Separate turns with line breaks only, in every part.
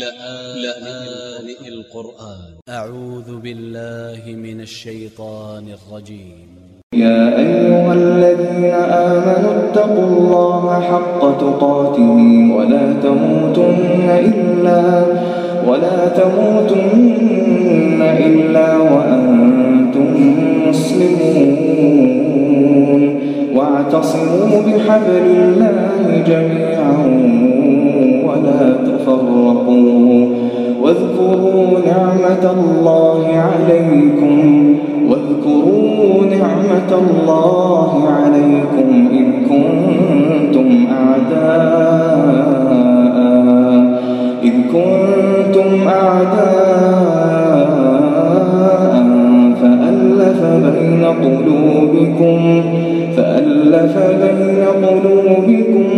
لآن القرآن. أ ع و ذ ب ا ل ل ه من ا ل ش ي ط ا ن ا ل ج ي م
يا أيها الذين آمنوا اتقوا الله حق تقاته ولا تموتن إلا ولا تموتن إلا وأنتم مسلمون. واعتصموا بحبل الله جميعا. تفرقوا. واذكروا نعمة الله عليكم. واذكروا نعمة الله عليكم إذ كنتم أعداء. إذ كنتم أعداء. فألف بين قلوبكم. فألف بين قلوبكم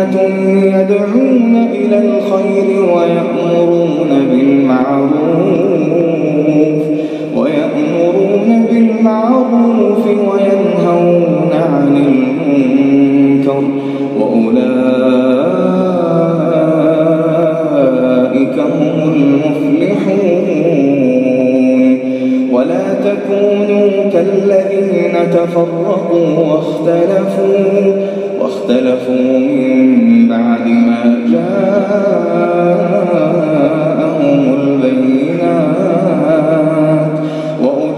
يدعون إلى الخير ويأمرون بالمعروف ويأمرون بالمعروف وينهون عن المنكر وأولئك هم المفلحون. ولا تكونوا كالذين تفرقوا واختلفوا واختلفوا من بعد ما جاءهم البينات. وأولئك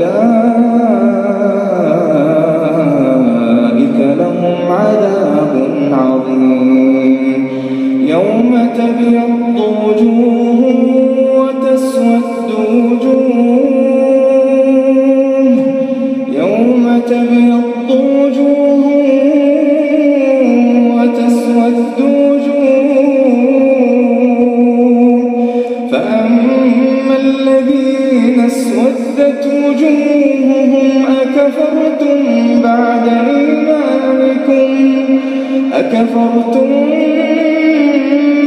لهم عذاب عظيم. يوم تبيض وجوه اسودت وجوههم أكفرتم بعد إيمانكم. أكفرتم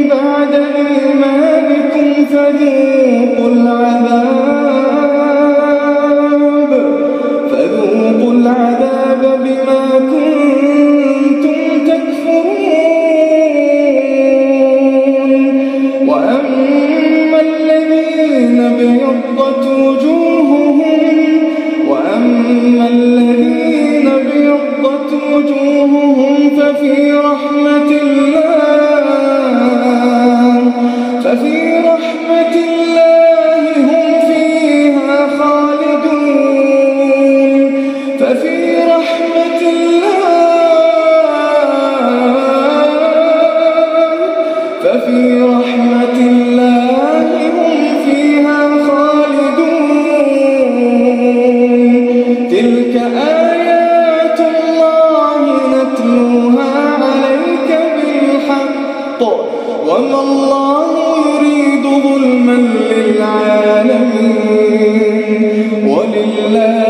بعد إيمانكم فذوقوا العذاب. الحق وما الله يريد ظلما للعالمين. ولله